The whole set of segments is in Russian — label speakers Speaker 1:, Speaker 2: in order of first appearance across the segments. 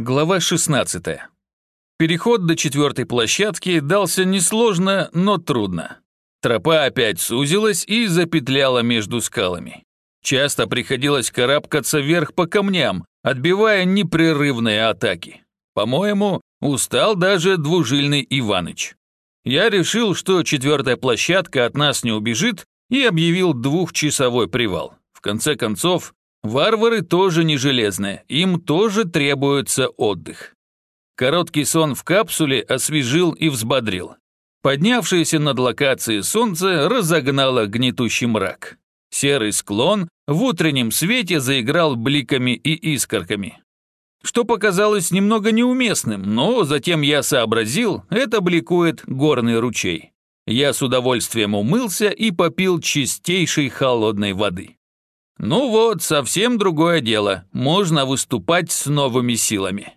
Speaker 1: Глава 16. Переход до четвертой площадки дался несложно, но трудно. Тропа опять сузилась и запетляла между скалами. Часто приходилось карабкаться вверх по камням, отбивая непрерывные атаки. По-моему, устал даже двужильный Иваныч. Я решил, что четвертая площадка от нас не убежит, и объявил двухчасовой привал. В конце концов, Варвары тоже не железные, им тоже требуется отдых. Короткий сон в капсуле освежил и взбодрил. Поднявшееся над локацией солнце разогнало гнетущий мрак. Серый склон в утреннем свете заиграл бликами и искорками. Что показалось немного неуместным, но затем я сообразил, это бликует горный ручей. Я с удовольствием умылся и попил чистейшей холодной воды. Ну вот, совсем другое дело. Можно выступать с новыми силами.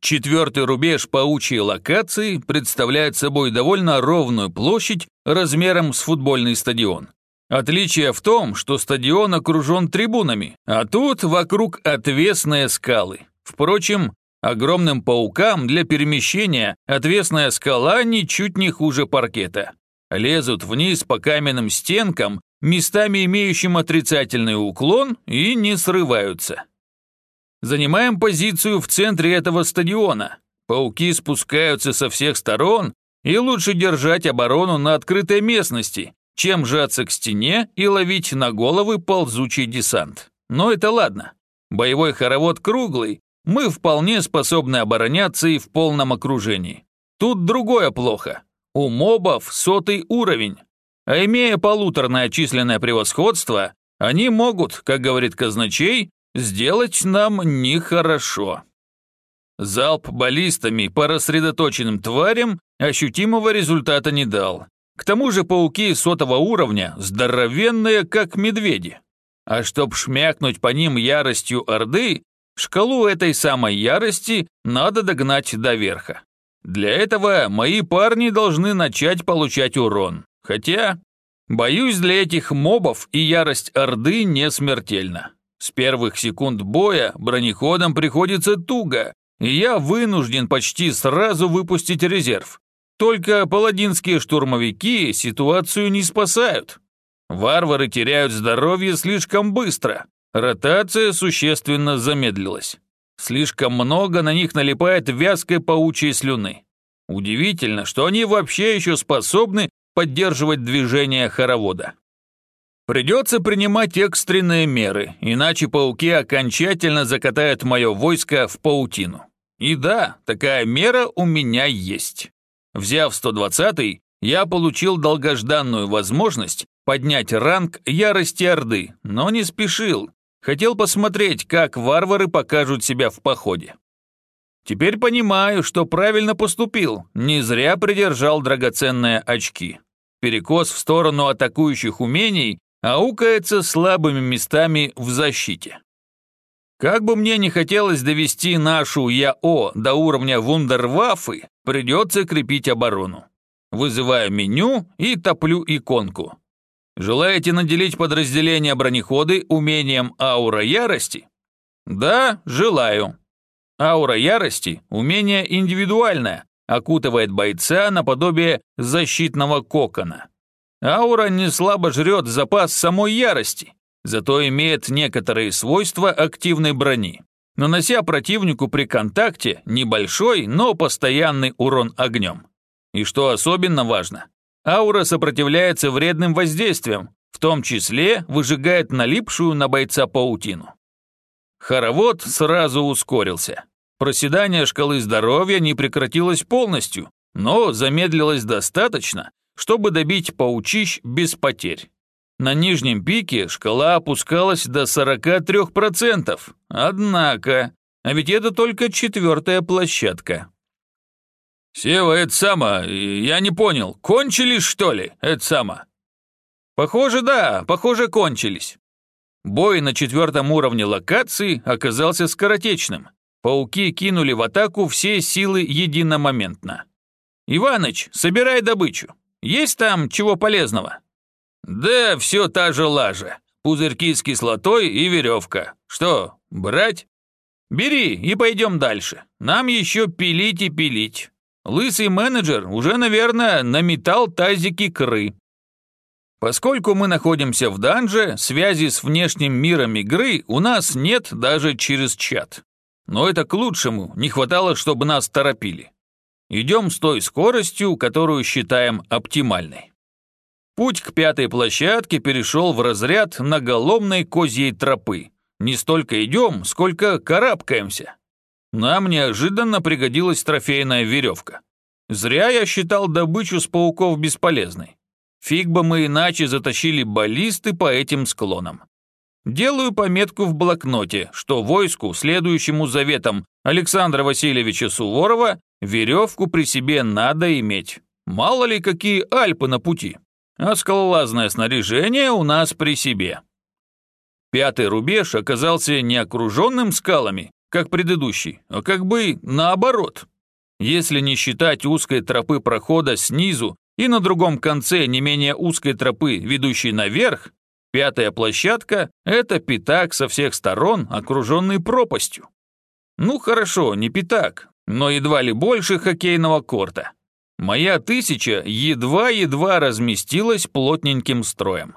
Speaker 1: Четвертый рубеж паучьей локации представляет собой довольно ровную площадь размером с футбольный стадион. Отличие в том, что стадион окружен трибунами, а тут вокруг отвесные скалы. Впрочем, огромным паукам для перемещения отвесная скала ничуть не хуже паркета. Лезут вниз по каменным стенкам местами имеющим отрицательный уклон, и не срываются. Занимаем позицию в центре этого стадиона. Пауки спускаются со всех сторон, и лучше держать оборону на открытой местности, чем жаться к стене и ловить на головы ползучий десант. Но это ладно. Боевой хоровод круглый, мы вполне способны обороняться и в полном окружении. Тут другое плохо. У мобов сотый уровень, а имея полуторное численное превосходство, они могут, как говорит казначей, сделать нам нехорошо. Залп баллистами по рассредоточенным тварям ощутимого результата не дал. К тому же пауки сотого уровня здоровенные, как медведи. А чтоб шмякнуть по ним яростью Орды, шкалу этой самой ярости надо догнать до верха. Для этого мои парни должны начать получать урон. Хотя, боюсь, для этих мобов и ярость Орды не смертельна. С первых секунд боя бронеходам приходится туго, и я вынужден почти сразу выпустить резерв. Только паладинские штурмовики ситуацию не спасают. Варвары теряют здоровье слишком быстро. Ротация существенно замедлилась. Слишком много на них налипает вязкой паучьей слюны. Удивительно, что они вообще еще способны поддерживать движение хоровода. Придется принимать экстренные меры, иначе пауки окончательно закатают мое войско в паутину. И да, такая мера у меня есть. Взяв 120-й, я получил долгожданную возможность поднять ранг ярости Орды, но не спешил. Хотел посмотреть, как варвары покажут себя в походе. Теперь понимаю, что правильно поступил, не зря придержал драгоценные очки. Перекос в сторону атакующих умений аукается слабыми местами в защите. Как бы мне не хотелось довести нашу ЯО до уровня вундерваффы, придется крепить оборону. Вызываю меню и топлю иконку. Желаете наделить подразделение бронеходы умением аура ярости? Да, желаю. Аура ярости – умение индивидуальное, окутывает бойца наподобие защитного кокона. Аура не слабо жрет запас самой ярости, зато имеет некоторые свойства активной брони, нанося противнику при контакте небольшой, но постоянный урон огнем. И что особенно важно, аура сопротивляется вредным воздействиям, в том числе выжигает налипшую на бойца паутину. Хоровод сразу ускорился. Проседание шкалы здоровья не прекратилось полностью, но замедлилось достаточно, чтобы добить паучищ без потерь. На нижнем пике шкала опускалась до 43%. Однако, а ведь это только четвертая площадка. «Сева, это сама, я не понял, кончились, что ли, это сама?» «Похоже, да, похоже, кончились». Бой на четвертом уровне локации оказался скоротечным. Пауки кинули в атаку все силы единомоментно. «Иваныч, собирай добычу. Есть там чего полезного?» «Да, все та же лажа. Пузырьки с кислотой и веревка. Что, брать?» Бери и пойдем дальше. Нам еще пилить и пилить. Лысый менеджер уже, наверное, наметал тазики кры. Поскольку мы находимся в данже, связи с внешним миром игры у нас нет даже через чат. Но это к лучшему, не хватало, чтобы нас торопили. Идем с той скоростью, которую считаем оптимальной. Путь к пятой площадке перешел в разряд наголомной козьей тропы. Не столько идем, сколько карабкаемся. Нам неожиданно пригодилась трофейная веревка. Зря я считал добычу с пауков бесполезной. Фиг бы мы иначе затащили баллисты по этим склонам. Делаю пометку в блокноте, что войску, следующему заветам Александра Васильевича Суворова, веревку при себе надо иметь. Мало ли какие Альпы на пути а скалолазное снаряжение у нас при себе. Пятый рубеж оказался не окруженным скалами, как предыдущий, а как бы наоборот. Если не считать узкой тропы прохода снизу и на другом конце не менее узкой тропы, ведущей наверх, пятая площадка – это пятак со всех сторон, окруженный пропастью. Ну хорошо, не пятак, но едва ли больше хоккейного корта. Моя тысяча едва-едва разместилась плотненьким строем.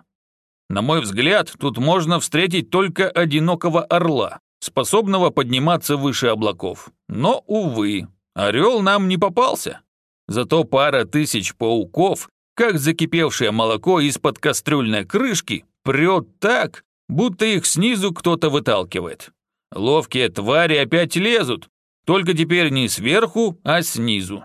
Speaker 1: На мой взгляд, тут можно встретить только одинокого орла, способного подниматься выше облаков. Но, увы, орел нам не попался. Зато пара тысяч пауков, как закипевшее молоко из-под кастрюльной крышки, прет так, будто их снизу кто-то выталкивает. Ловкие твари опять лезут, только теперь не сверху, а снизу.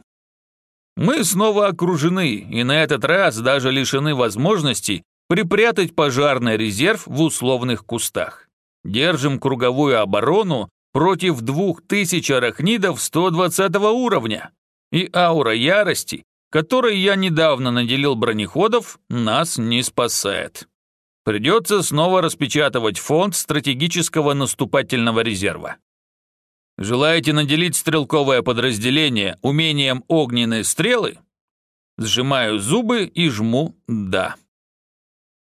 Speaker 1: Мы снова окружены и на этот раз даже лишены возможности припрятать пожарный резерв в условных кустах. Держим круговую оборону против двух тысяч арахнидов 120 уровня. И аура ярости, которой я недавно наделил бронеходов, нас не спасает. Придется снова распечатывать фонд стратегического наступательного резерва. Желаете наделить стрелковое подразделение умением огненной стрелы? Сжимаю зубы и жму «да».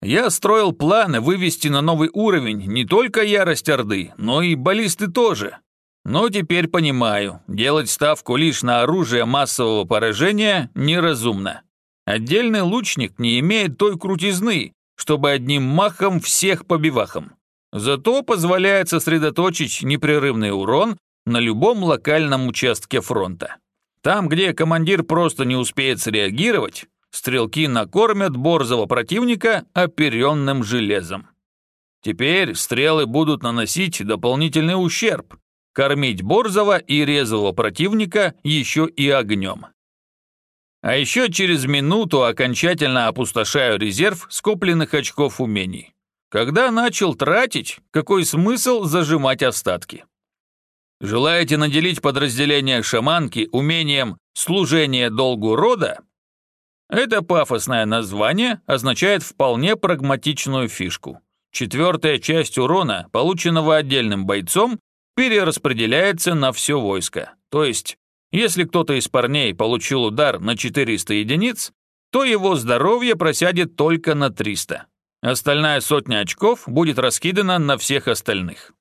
Speaker 1: Я строил планы вывести на новый уровень не только ярость Орды, но и баллисты тоже. Но теперь понимаю, делать ставку лишь на оружие массового поражения неразумно. Отдельный лучник не имеет той крутизны, чтобы одним махом всех побивахом. Зато позволяет сосредоточить непрерывный урон на любом локальном участке фронта. Там, где командир просто не успеет среагировать, стрелки накормят борзого противника оперенным железом. Теперь стрелы будут наносить дополнительный ущерб, кормить борзого и резвого противника еще и огнем. А еще через минуту окончательно опустошаю резерв скопленных очков умений. Когда начал тратить, какой смысл зажимать остатки? Желаете наделить подразделение шаманки умением «служение долгу рода»? Это пафосное название означает вполне прагматичную фишку. Четвертая часть урона, полученного отдельным бойцом, перераспределяется на все войско. То есть, если кто-то из парней получил удар на 400 единиц, то его здоровье просядет только на 300. Остальная сотня очков будет раскидана на всех остальных.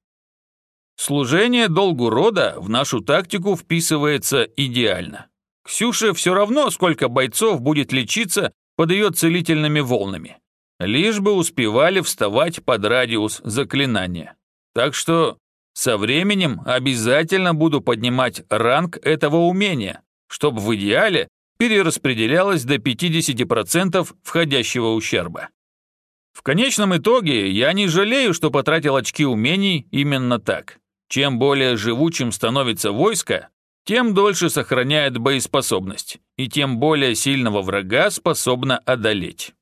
Speaker 1: Служение долгу рода в нашу тактику вписывается идеально. Ксюше все равно, сколько бойцов будет лечиться под ее целительными волнами. Лишь бы успевали вставать под радиус заклинания. Так что со временем обязательно буду поднимать ранг этого умения, чтобы в идеале перераспределялось до 50% входящего ущерба. В конечном итоге я не жалею, что потратил очки умений именно так. Чем более живучим становится войско, тем дольше сохраняет боеспособность, и тем более сильного врага способна одолеть.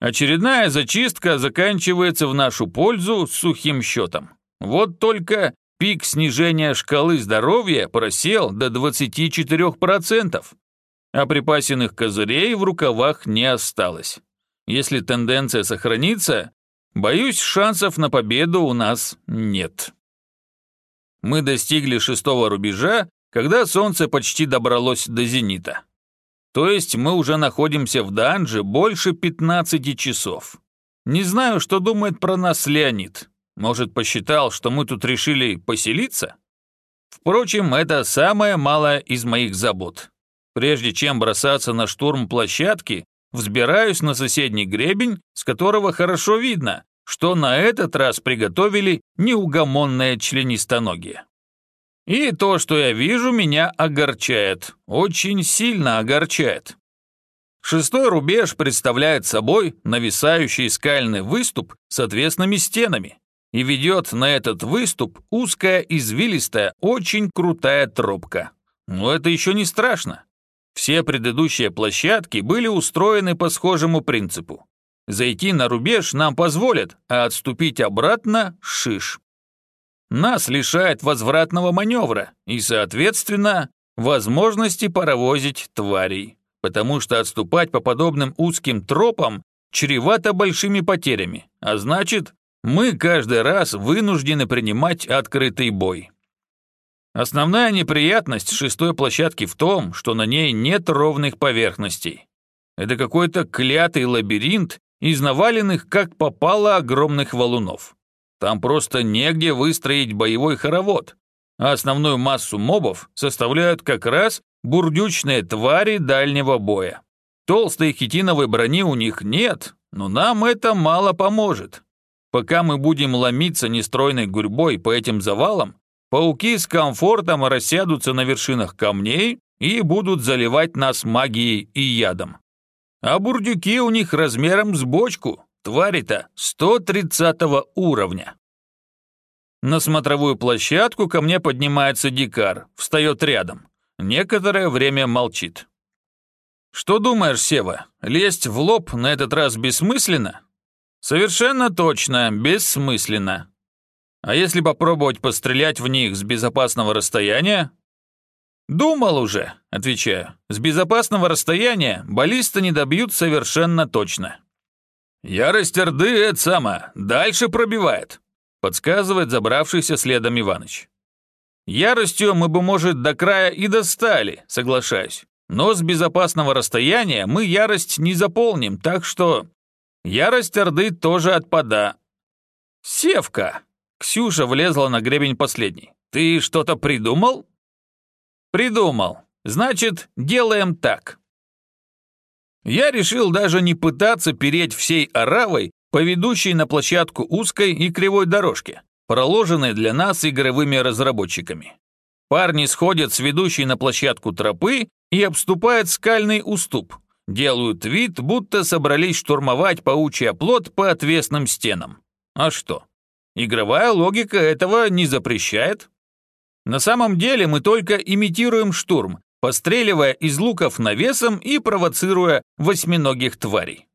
Speaker 1: Очередная зачистка заканчивается в нашу пользу сухим счетом. Вот только пик снижения шкалы здоровья просел до 24%, а припасенных козырей в рукавах не осталось. Если тенденция сохранится, боюсь, шансов на победу у нас нет. Мы достигли шестого рубежа, когда солнце почти добралось до зенита. То есть мы уже находимся в данже больше 15 часов. Не знаю, что думает про нас Леонид. Может, посчитал, что мы тут решили поселиться? Впрочем, это самое малое из моих забот. Прежде чем бросаться на штурм площадки, взбираюсь на соседний гребень, с которого хорошо видно, что на этот раз приготовили неугомонное членистоногие. И то, что я вижу, меня огорчает, очень сильно огорчает. Шестой рубеж представляет собой нависающий скальный выступ с отвесными стенами и ведет на этот выступ узкая, извилистая, очень крутая тропка. Но это еще не страшно. Все предыдущие площадки были устроены по схожему принципу. Зайти на рубеж нам позволят, а отступить обратно – шиш. Нас лишает возвратного маневра и, соответственно, возможности паровозить тварей потому что отступать по подобным узким тропам чревато большими потерями, а значит, мы каждый раз вынуждены принимать открытый бой. Основная неприятность шестой площадки в том, что на ней нет ровных поверхностей. Это какой-то клятый лабиринт из наваленных как попало огромных валунов. Там просто негде выстроить боевой хоровод, а основную массу мобов составляют как раз бурдючные твари дальнего боя. Толстой хитиновой брони у них нет, но нам это мало поможет. Пока мы будем ломиться нестройной гурьбой по этим завалам, пауки с комфортом рассядутся на вершинах камней и будут заливать нас магией и ядом. А бурдюки у них размером с бочку, твари-то 130 уровня. На смотровую площадку ко мне поднимается дикар, встает рядом. Некоторое время молчит. «Что думаешь, Сева, лезть в лоб на этот раз бессмысленно?» «Совершенно точно, бессмысленно. А если попробовать пострелять в них с безопасного расстояния?» «Думал уже», — отвечаю. «С безопасного расстояния баллисты не добьют совершенно точно». «Ярость Орды — это само, дальше пробивает», — подсказывает забравшийся следом Иваныч. Яростью мы бы, может, до края и достали, соглашаюсь. Но с безопасного расстояния мы ярость не заполним, так что... Ярость Орды тоже отпада. Севка! Ксюша влезла на гребень последний. Ты что-то придумал? Придумал. Значит, делаем так. Я решил даже не пытаться переть всей оравой по ведущей на площадку узкой и кривой дорожке проложенной для нас игровыми разработчиками. Парни сходят с ведущей на площадку тропы и обступают скальный уступ, делают вид, будто собрались штурмовать паучий оплот по отвесным стенам. А что? Игровая логика этого не запрещает. На самом деле мы только имитируем штурм, постреливая из луков навесом и провоцируя восьминогих тварей.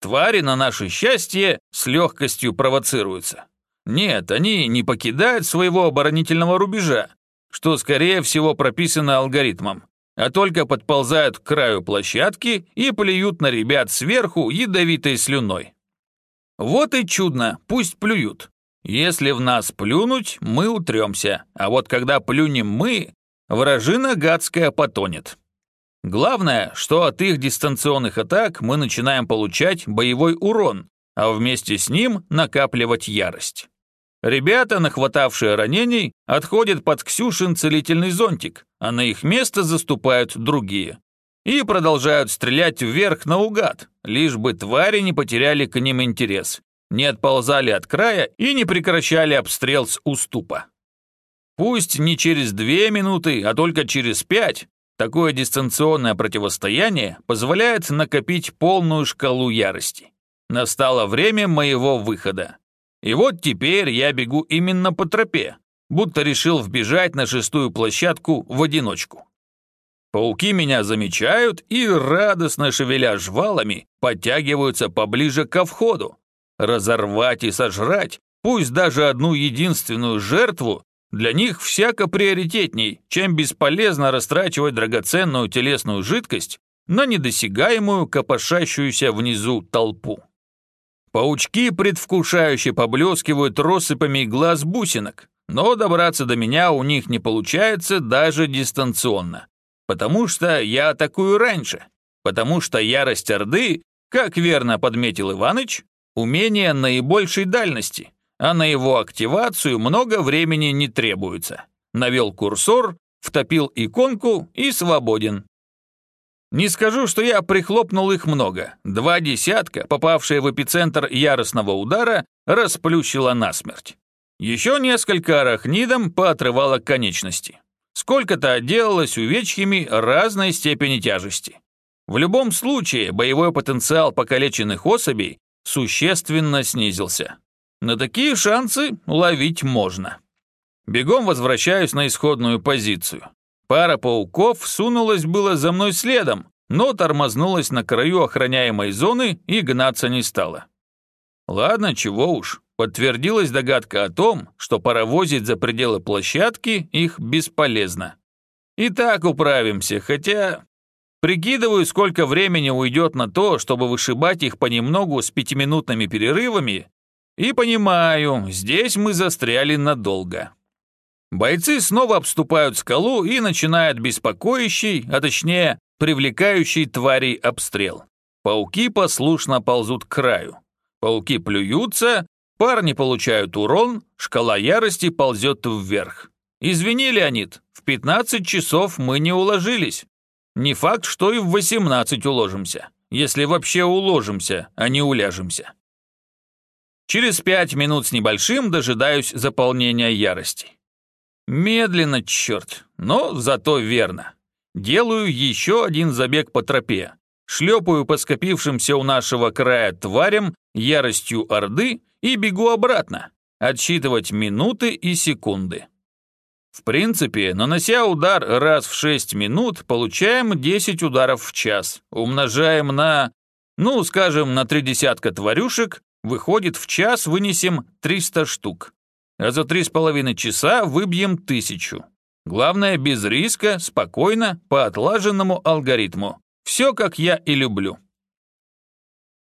Speaker 1: Твари, на наше счастье, с легкостью провоцируются. Нет, они не покидают своего оборонительного рубежа, что, скорее всего, прописано алгоритмом, а только подползают к краю площадки и плюют на ребят сверху ядовитой слюной. Вот и чудно, пусть плюют. Если в нас плюнуть, мы утремся, а вот когда плюнем мы, вражина гадская потонет. Главное, что от их дистанционных атак мы начинаем получать боевой урон, а вместе с ним накапливать ярость. Ребята, нахватавшие ранений, отходят под Ксюшин целительный зонтик, а на их место заступают другие. И продолжают стрелять вверх наугад, лишь бы твари не потеряли к ним интерес, не отползали от края и не прекращали обстрел с уступа. Пусть не через две минуты, а только через пять, такое дистанционное противостояние позволяет накопить полную шкалу ярости. Настало время моего выхода. И вот теперь я бегу именно по тропе, будто решил вбежать на шестую площадку в одиночку. Пауки меня замечают и, радостно шевеля жвалами, подтягиваются поближе ко входу. Разорвать и сожрать, пусть даже одну единственную жертву, для них всяко приоритетней, чем бесполезно растрачивать драгоценную телесную жидкость на недосягаемую копошащуюся внизу толпу. Паучки предвкушающе поблескивают россыпами глаз бусинок, но добраться до меня у них не получается даже дистанционно. Потому что я атакую раньше. Потому что ярость Орды, как верно подметил Иваныч, умение наибольшей дальности, а на его активацию много времени не требуется. Навел курсор, втопил иконку и свободен. Не скажу, что я прихлопнул их много. Два десятка, попавшие в эпицентр яростного удара, расплющило насмерть. Еще несколько арахнидом поотрывало конечности. Сколько-то отделалось увечьями разной степени тяжести. В любом случае, боевой потенциал покалеченных особей существенно снизился. На такие шансы ловить можно. Бегом возвращаюсь на исходную позицию. Пара пауков сунулась было за мной следом, но тормознулась на краю охраняемой зоны и гнаться не стала. Ладно, чего уж, подтвердилась догадка о том, что паровозить за пределы площадки их бесполезно. И так управимся, хотя... Прикидываю, сколько времени уйдет на то, чтобы вышибать их понемногу с пятиминутными перерывами, и понимаю, здесь мы застряли надолго. Бойцы снова обступают скалу и начинают беспокоящий, а точнее, привлекающий тварей обстрел. Пауки послушно ползут к краю. Пауки плюются, парни получают урон, шкала ярости ползет вверх. Извини, Леонид, в 15 часов мы не уложились. Не факт, что и в 18 уложимся, если вообще уложимся, а не уляжемся. Через пять минут с небольшим дожидаюсь заполнения ярости. Медленно, черт, но зато верно. Делаю еще один забег по тропе. Шлепаю по скопившимся у нашего края тварям яростью Орды и бегу обратно. Отсчитывать минуты и секунды. В принципе, нанося удар раз в 6 минут, получаем 10 ударов в час. Умножаем на, ну, скажем, на три десятка тварюшек, выходит в час вынесем 300 штук а за три с половиной часа выбьем тысячу. Главное, без риска, спокойно, по отлаженному алгоритму. Все, как я и люблю.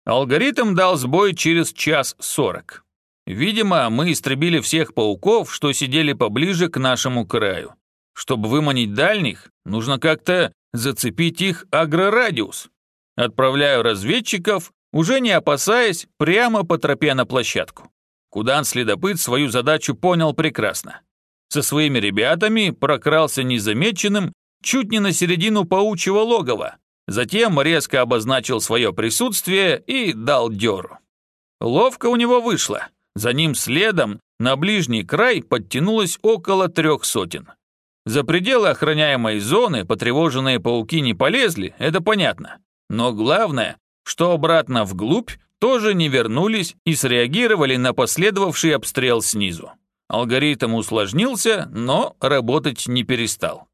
Speaker 1: Алгоритм дал сбой через час сорок. Видимо, мы истребили всех пауков, что сидели поближе к нашему краю. Чтобы выманить дальних, нужно как-то зацепить их агрорадиус. Отправляю разведчиков, уже не опасаясь, прямо по тропе на площадку. Кудан-следопыт свою задачу понял прекрасно. Со своими ребятами прокрался незамеченным чуть не на середину паучьего логова, затем резко обозначил свое присутствие и дал дёру. Ловко у него вышло. За ним следом на ближний край подтянулось около трех сотен. За пределы охраняемой зоны потревоженные пауки не полезли, это понятно. Но главное, что обратно вглубь тоже не вернулись и среагировали на последовавший обстрел снизу. Алгоритм усложнился, но работать не перестал.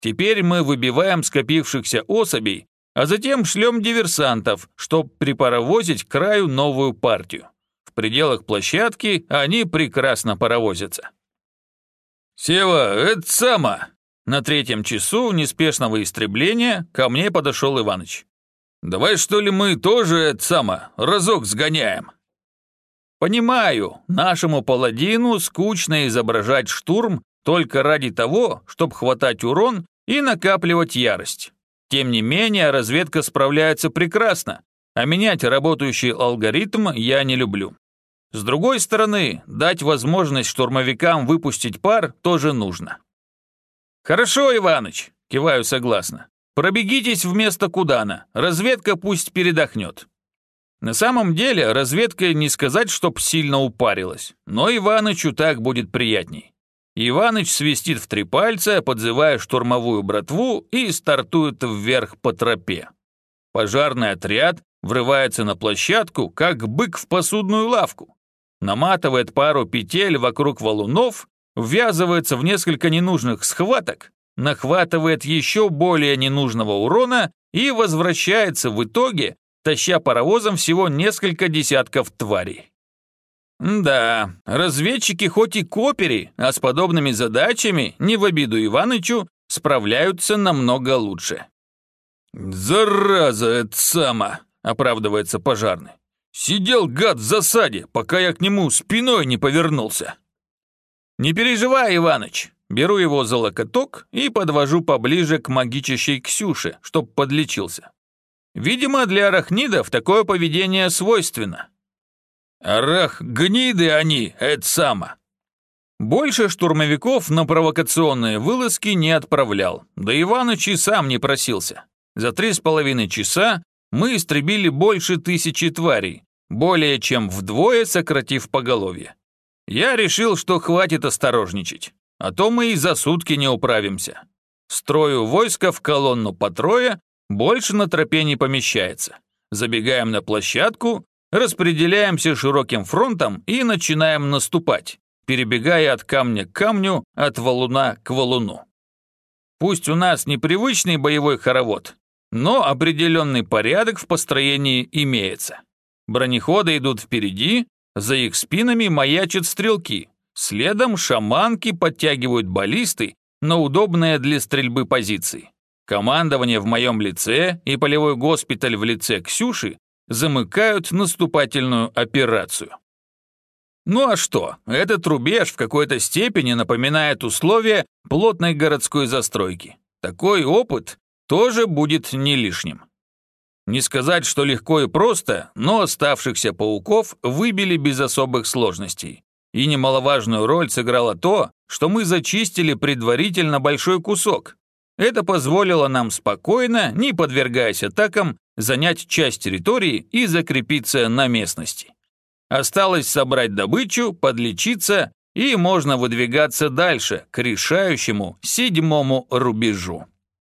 Speaker 1: Теперь мы выбиваем скопившихся особей, а затем шлем диверсантов, чтобы припаровозить к краю новую партию. В пределах площадки они прекрасно паровозятся. «Сева, это сама!» На третьем часу неспешного истребления ко мне подошел Иваныч. Давай что ли мы тоже это само, разок сгоняем. Понимаю, нашему паладину скучно изображать штурм только ради того, чтобы хватать урон и накапливать ярость. Тем не менее, разведка справляется прекрасно, а менять работающий алгоритм я не люблю. С другой стороны, дать возможность штурмовикам выпустить пар тоже нужно. «Хорошо, Иваныч», — киваю согласно. Пробегитесь вместо Кудана, разведка пусть передохнет. На самом деле, разведка не сказать, чтоб сильно упарилась, но Иванычу так будет приятней. Иваныч свистит в три пальца, подзывая штурмовую братву и стартует вверх по тропе. Пожарный отряд врывается на площадку, как бык в посудную лавку. Наматывает пару петель вокруг валунов, ввязывается в несколько ненужных схваток нахватывает еще более ненужного урона и возвращается в итоге, таща паровозом всего несколько десятков тварей. Да, разведчики хоть и копери, а с подобными задачами, не в обиду Иванычу, справляются намного лучше. «Зараза, это сама!» — оправдывается пожарный. «Сидел гад в засаде, пока я к нему спиной не повернулся». «Не переживай, Иваныч, Беру его за локоток и подвожу поближе к магичащей Ксюше, чтоб подлечился. Видимо, для арахнидов такое поведение свойственно. Арах, гниды они, это само. Больше штурмовиков на провокационные вылазки не отправлял, да Иваныч и сам не просился. За три с половиной часа мы истребили больше тысячи тварей, более чем вдвое сократив поголовье. Я решил, что хватит осторожничать, а то мы и за сутки не управимся. Строю войска в колонну по трое, больше на тропе не помещается. Забегаем на площадку, распределяемся широким фронтом и начинаем наступать, перебегая от камня к камню, от валуна к валуну. Пусть у нас непривычный боевой хоровод, но определенный порядок в построении имеется. Бронеходы идут впереди, за их спинами маячат стрелки. Следом шаманки подтягивают баллисты на удобные для стрельбы позиции. Командование в моем лице и полевой госпиталь в лице Ксюши замыкают наступательную операцию. Ну а что, этот рубеж в какой-то степени напоминает условия плотной городской застройки. Такой опыт тоже будет не лишним. Не сказать, что легко и просто, но оставшихся пауков выбили без особых сложностей. И немаловажную роль сыграло то, что мы зачистили предварительно большой кусок. Это позволило нам спокойно, не подвергаясь атакам, занять часть территории и закрепиться на местности. Осталось собрать добычу, подлечиться, и можно выдвигаться дальше, к решающему седьмому рубежу.